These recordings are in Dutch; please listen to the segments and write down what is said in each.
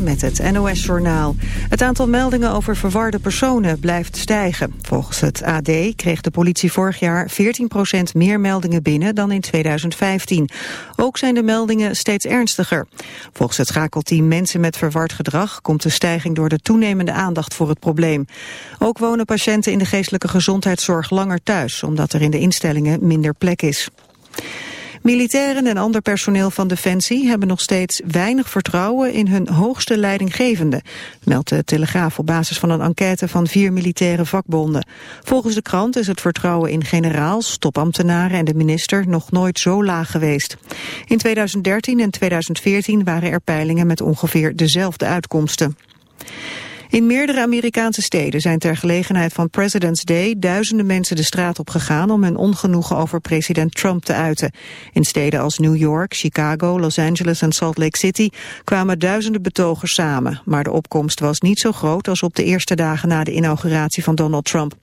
Met het NOS-journaal. Het aantal meldingen over verwarde personen blijft stijgen. Volgens het AD kreeg de politie vorig jaar 14% meer meldingen binnen dan in 2015. Ook zijn de meldingen steeds ernstiger. Volgens het schakelteam Mensen met Verward Gedrag... komt de stijging door de toenemende aandacht voor het probleem. Ook wonen patiënten in de geestelijke gezondheidszorg langer thuis... omdat er in de instellingen minder plek is. Militairen en ander personeel van Defensie hebben nog steeds weinig vertrouwen in hun hoogste leidinggevende, meldt de Telegraaf op basis van een enquête van vier militaire vakbonden. Volgens de krant is het vertrouwen in generaals, topambtenaren en de minister nog nooit zo laag geweest. In 2013 en 2014 waren er peilingen met ongeveer dezelfde uitkomsten. In meerdere Amerikaanse steden zijn ter gelegenheid van President's Day duizenden mensen de straat op gegaan om hun ongenoegen over president Trump te uiten. In steden als New York, Chicago, Los Angeles en Salt Lake City kwamen duizenden betogers samen. Maar de opkomst was niet zo groot als op de eerste dagen na de inauguratie van Donald Trump.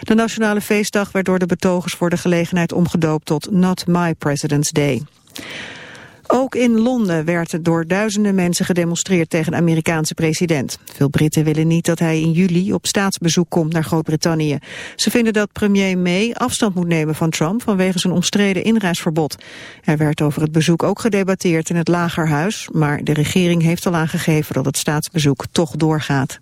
De nationale feestdag werd door de betogers voor de gelegenheid omgedoopt tot Not My President's Day. Ook in Londen werd door duizenden mensen gedemonstreerd tegen de Amerikaanse president. Veel Britten willen niet dat hij in juli op staatsbezoek komt naar Groot-Brittannië. Ze vinden dat premier May afstand moet nemen van Trump vanwege zijn omstreden inreisverbod. Er werd over het bezoek ook gedebatteerd in het Lagerhuis, maar de regering heeft al aangegeven dat het staatsbezoek toch doorgaat.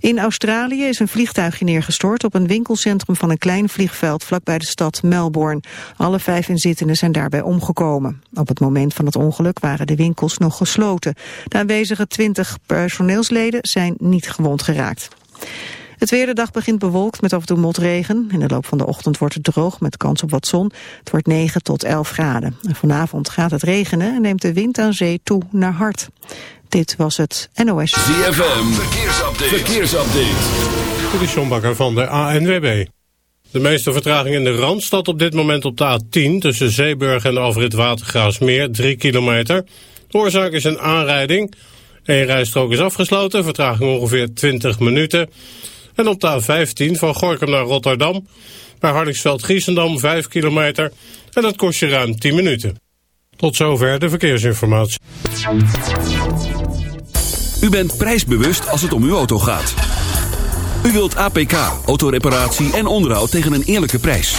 In Australië is een vliegtuigje neergestort op een winkelcentrum van een klein vliegveld vlakbij de stad Melbourne. Alle vijf inzittenden zijn daarbij omgekomen. Op het moment van het ongeluk waren de winkels nog gesloten. De aanwezige twintig personeelsleden zijn niet gewond geraakt. Het weer de dag begint bewolkt met af en toe motregen. In de loop van de ochtend wordt het droog met kans op wat zon. Het wordt 9 tot 11 graden. En vanavond gaat het regenen en neemt de wind aan zee toe naar hard. Dit was het NOS. ZFM, verkeersupdate. verkeersupdate. Dit is John Bakker van de ANWB. De meeste vertraging in de Randstad op dit moment op de A10... tussen Zeeburg en de afrit Watergraafsmeer, 3 kilometer. De oorzaak is een aanrijding. Eén rijstrook is afgesloten, vertraging ongeveer 20 minuten. En op de A15 van Gorkum naar Rotterdam... bij Hardingsveld-Giessendam, 5 kilometer... en dat kost je ruim 10 minuten. Tot zover de verkeersinformatie. U bent prijsbewust als het om uw auto gaat. U wilt APK, autoreparatie en onderhoud tegen een eerlijke prijs.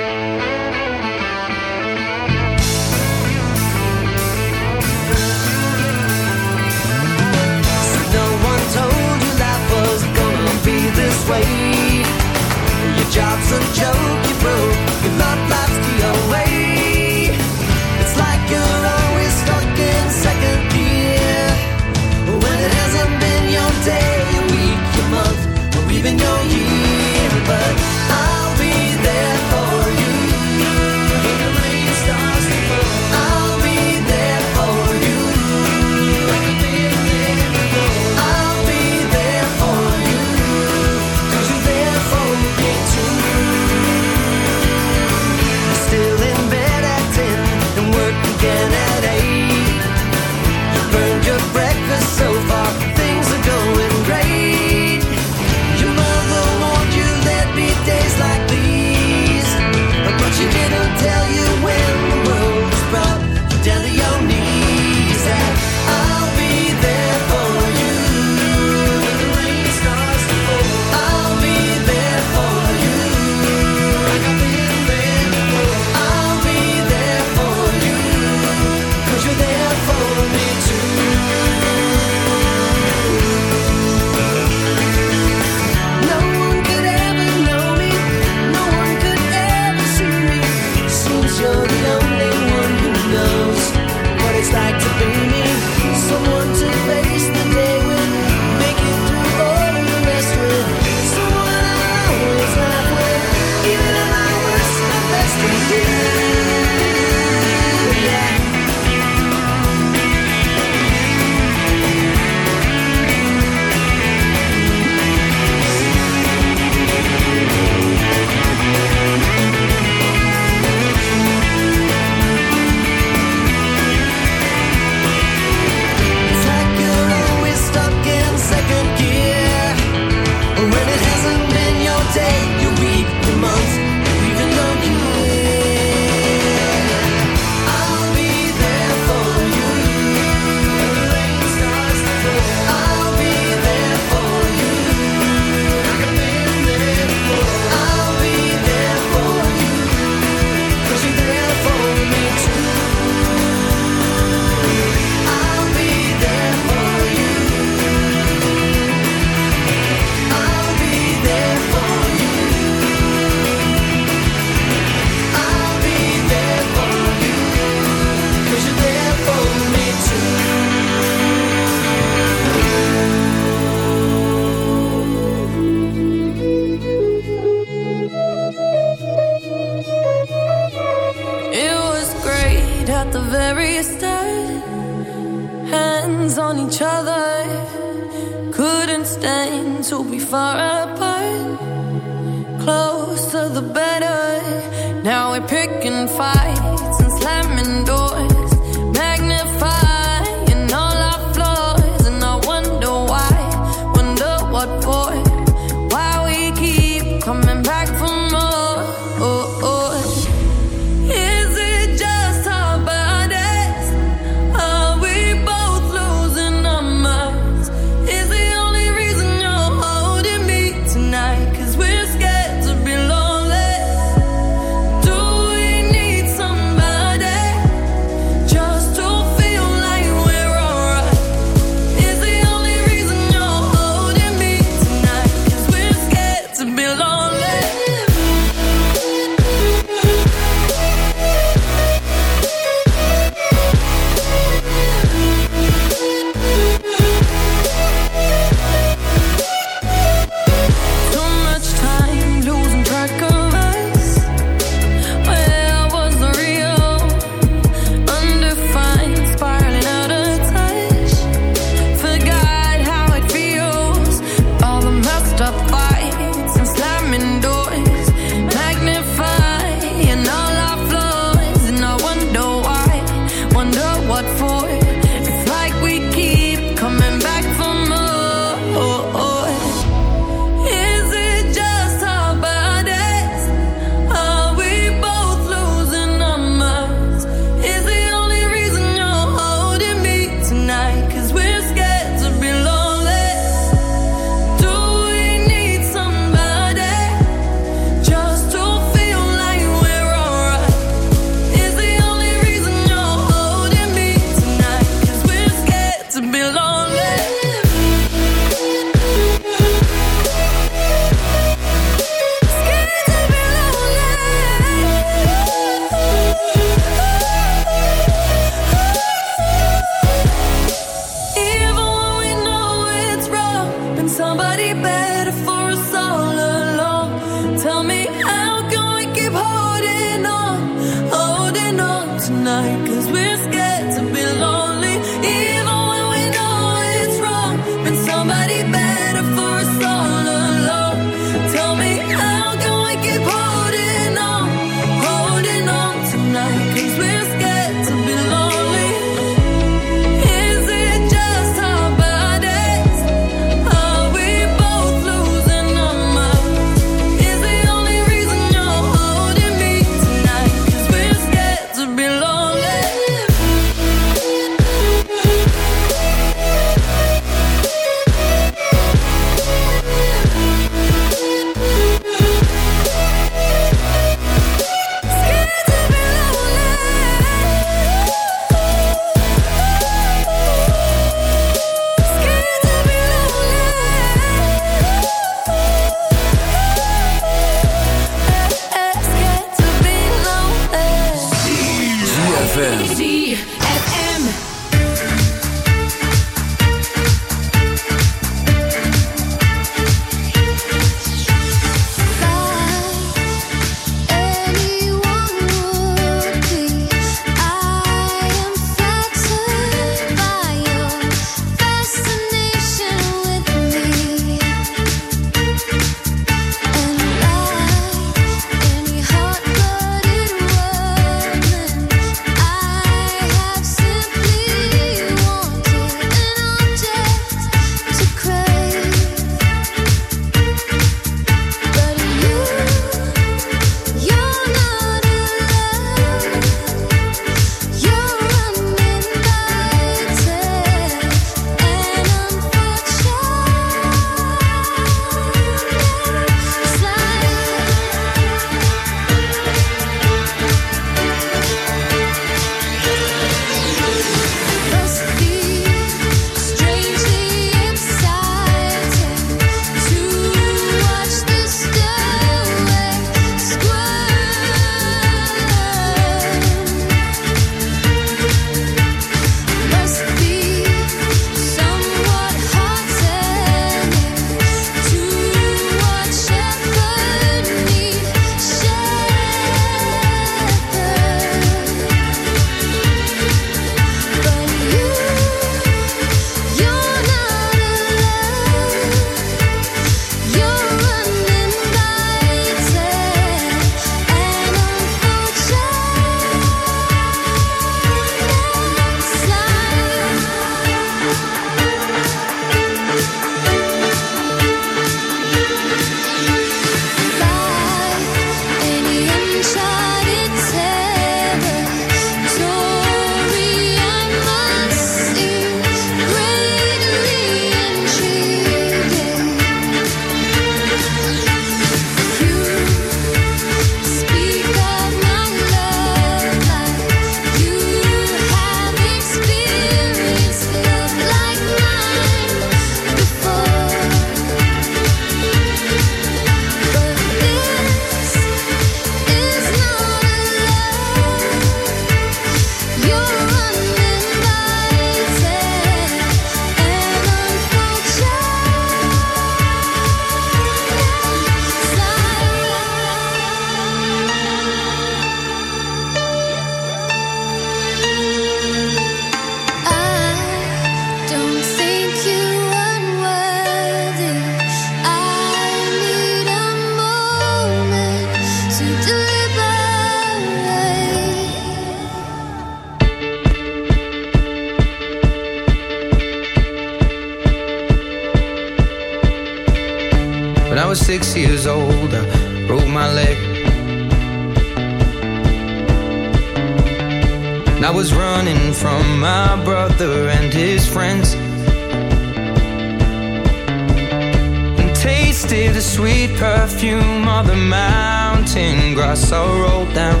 I rolled down.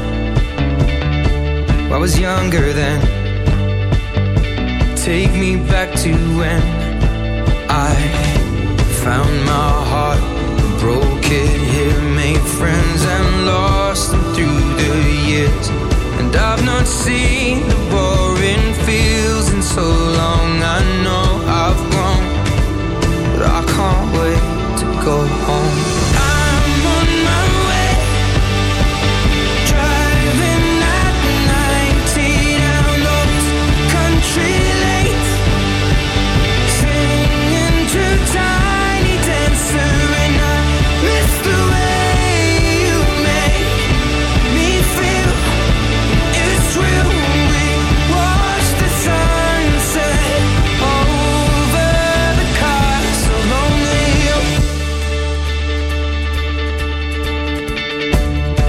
I was younger then. Take me back to when I found my heart, broke it here, made friends and lost them through the years. And I've not seen the boring fields in so long. I know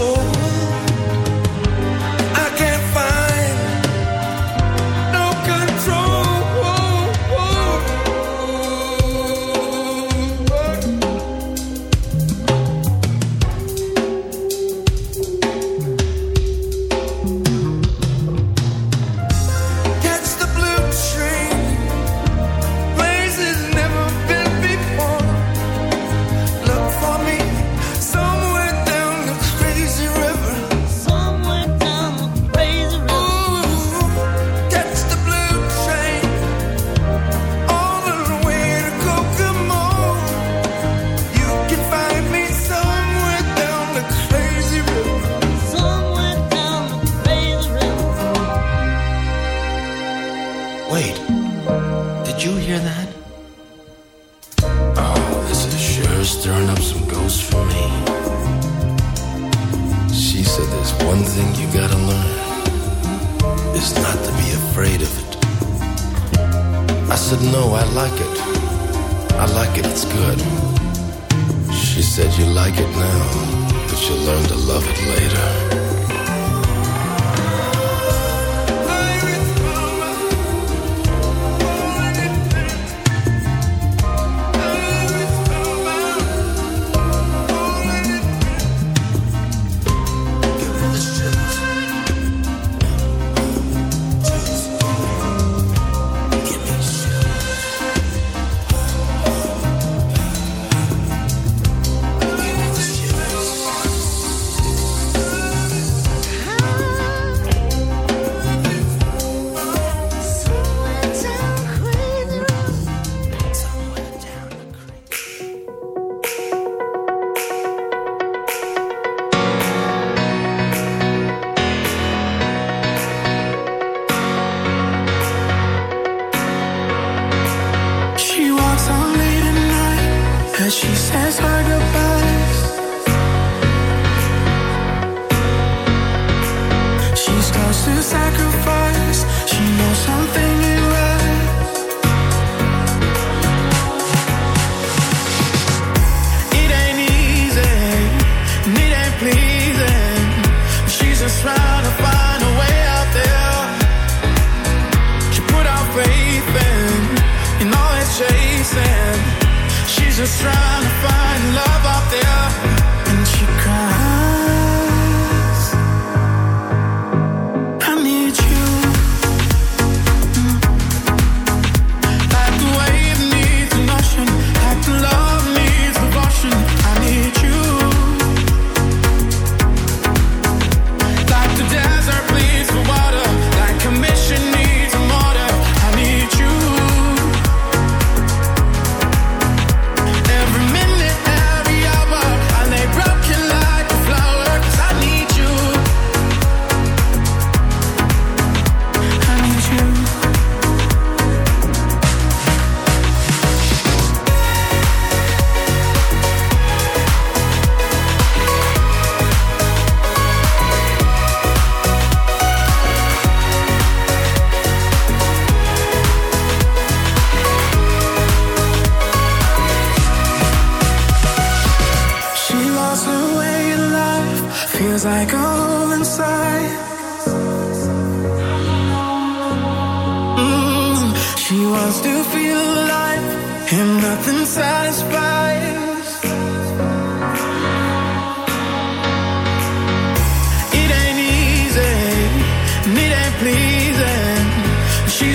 so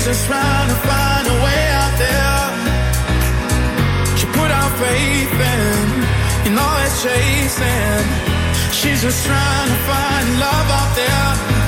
just trying to find a way out there. She put out faith in, you all it's chasing. She's just trying to find love out there.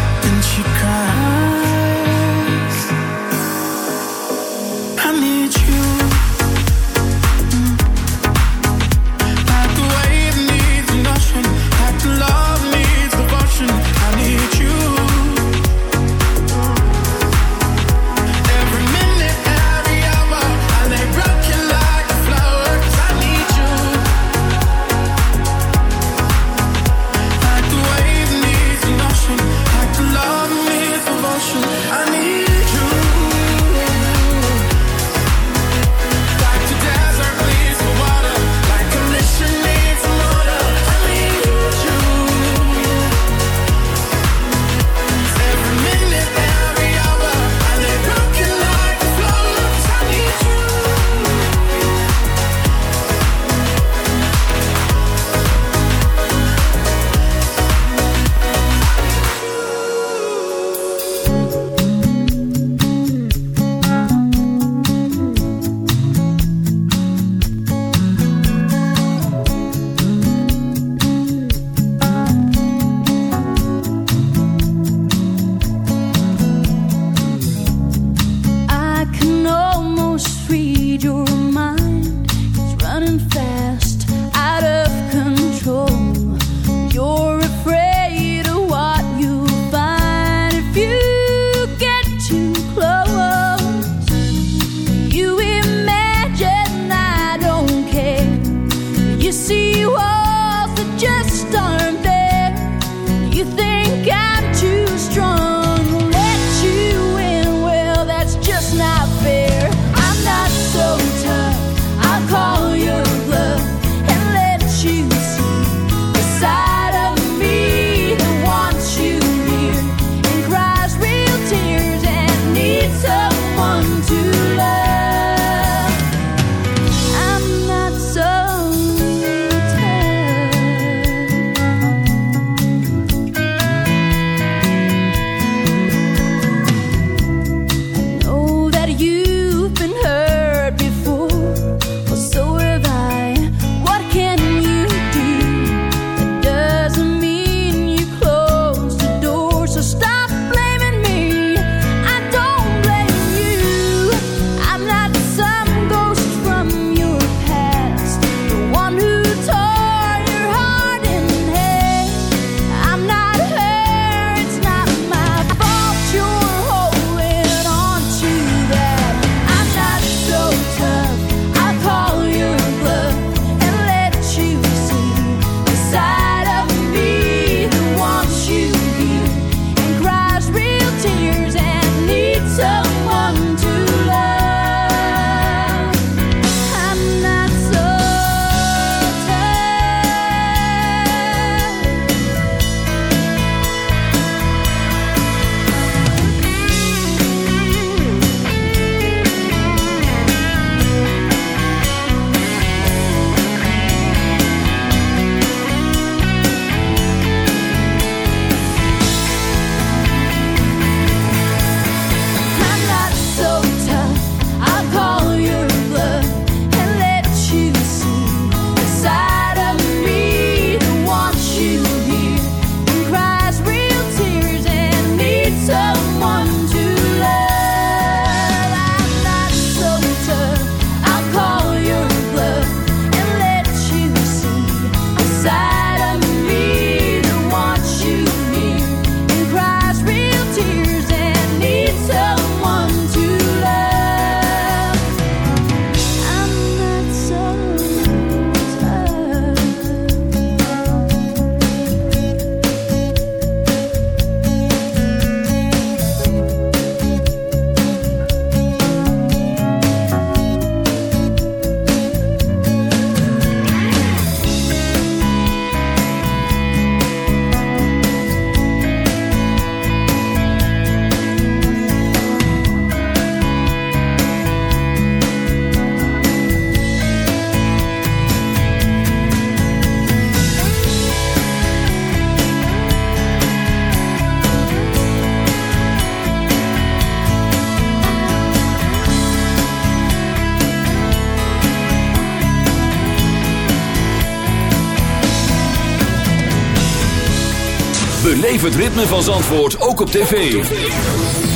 Beleef het ritme van Zandvoort ook op tv.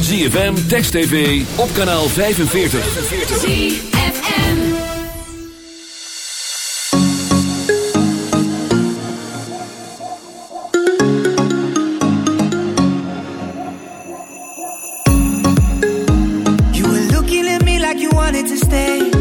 ZFM, Text TV, op kanaal 45. ZFM You were looking at me like you wanted to stay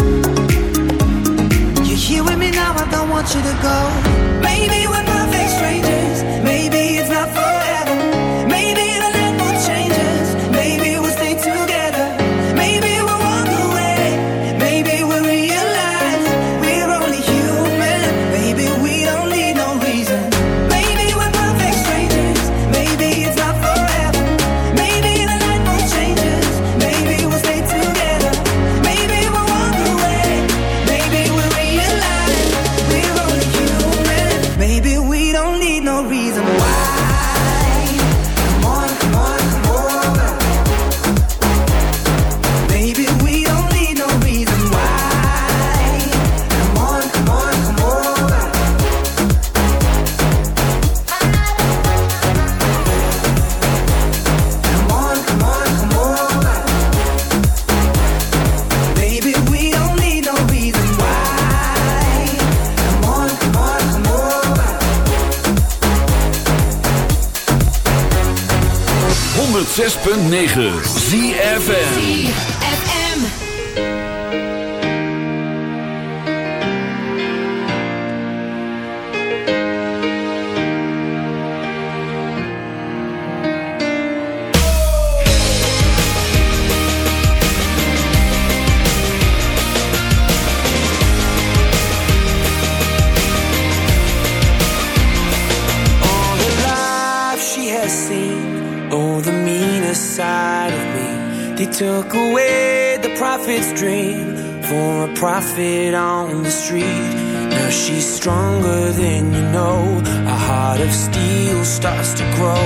here with me now, I don't want you to go. Maybe we're perfect strangers. Maybe 9. to grow.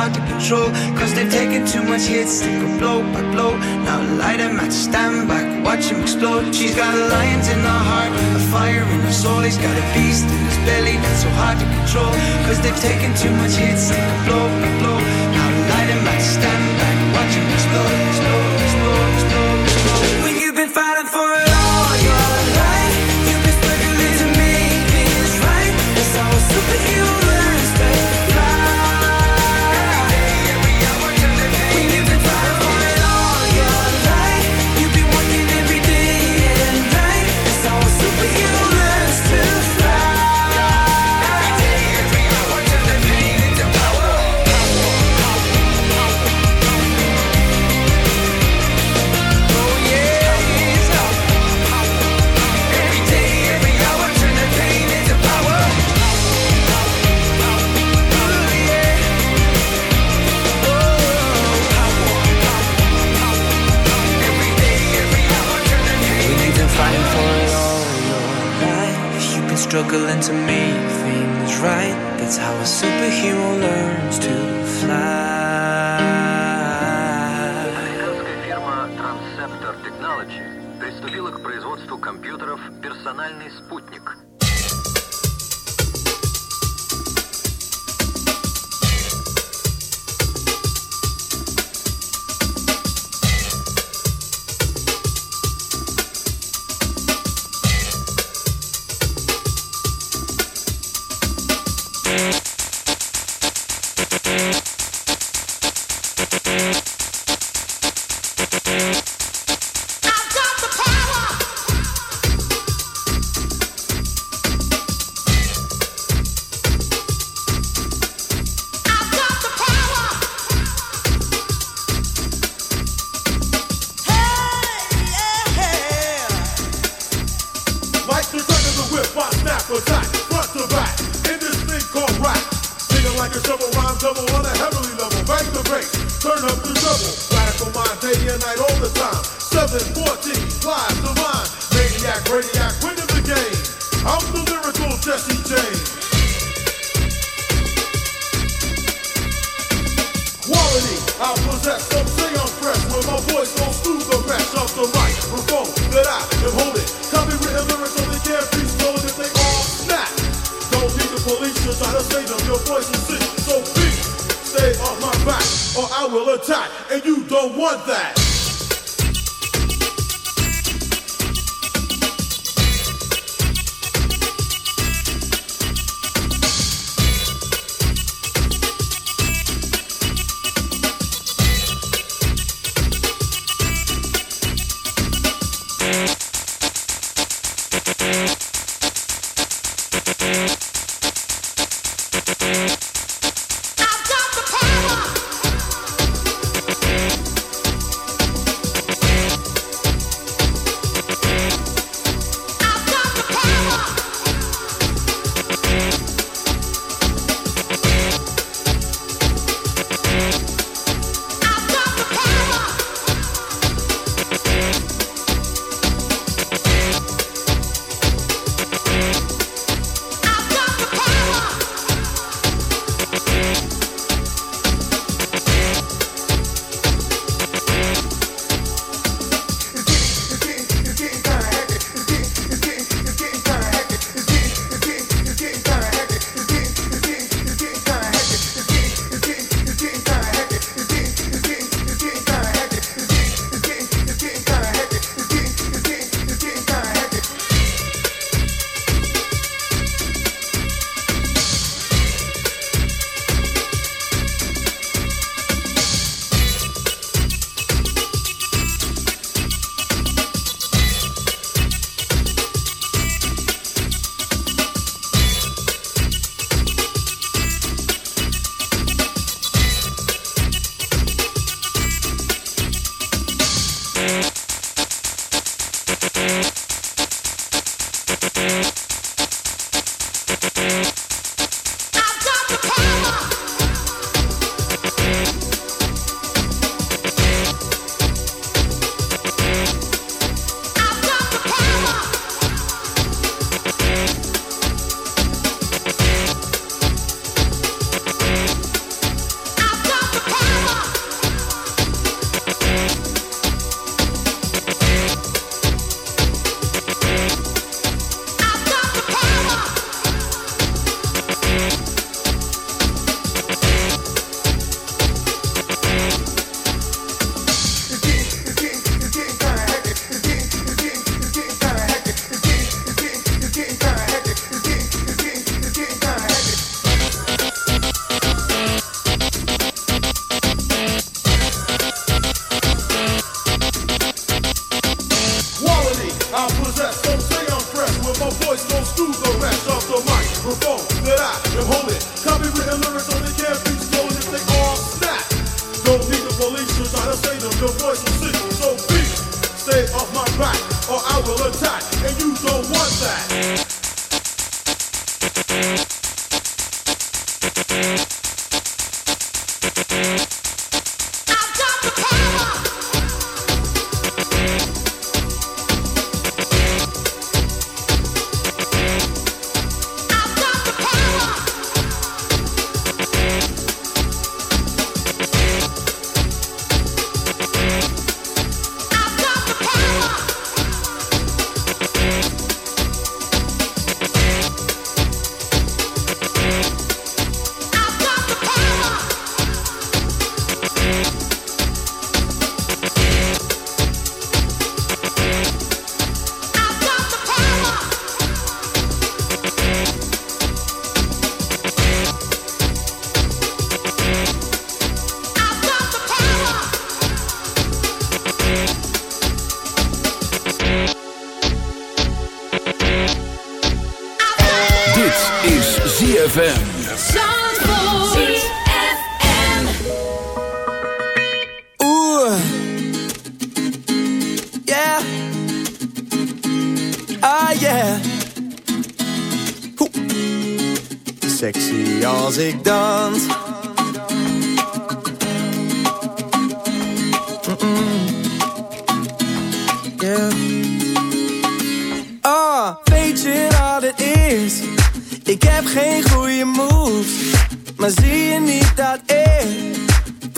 hard to control Cause they've taken too much hits, they go blow by blow. Now light them match, stand back, watch them explode. She's got a lions in her heart, a fire in her soul. He's got a beast in his belly that's so hard to control Cause they've taken too much hits, they go blow by blow. Now light them match, stand back, watch them explode. struggling to make things right. That's how a superhero learns to fly. Американская фирма Transceptor Technology приступила к производству компьютеров «Персональный спутник»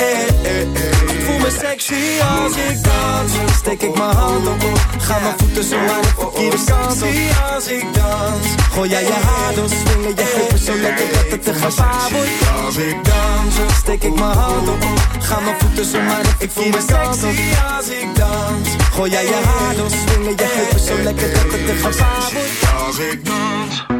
eh, eh, eh. Ik voel me sexy als ik dans. Steek ik mijn hand op, ga mijn voeten zo maar de verkeerde kant op. als ik dans. Gooi jij je haar door, swingen je heupen zo lekker dat het een gevaar wordt. Als ik dans, steek ik mijn hand op, ga mijn voeten zo maar de verkeerde kant op. als ik dans. Gooi jij je haar door, swingen je heupen zo lekker dat het een gevaar wordt. Als ik dans.